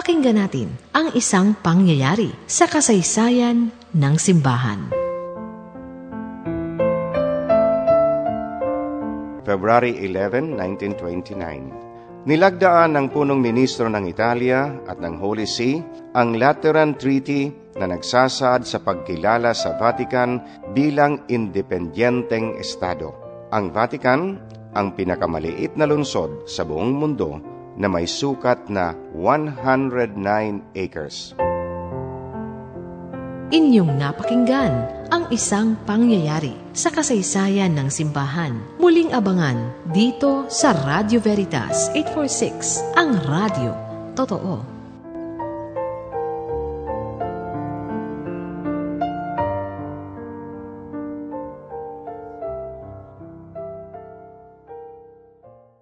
Pakinggan natin ang isang pangyayari sa kasaysayan ng simbahan. February 11, 1929 Nilagdaan ng punong ministro ng Italia at ng Holy See ang Lateran Treaty na nagsasaad sa pagkilala sa Vatican bilang independenteng estado. Ang Vatican ang pinakamaliit na lungsod sa buong mundo na may sukat na 109 acres. Inyong napakinggan ang isang pangyayari sa kasaysayan ng simbahan. Muling abangan dito sa Radio Veritas 846, ang radio. Totoo.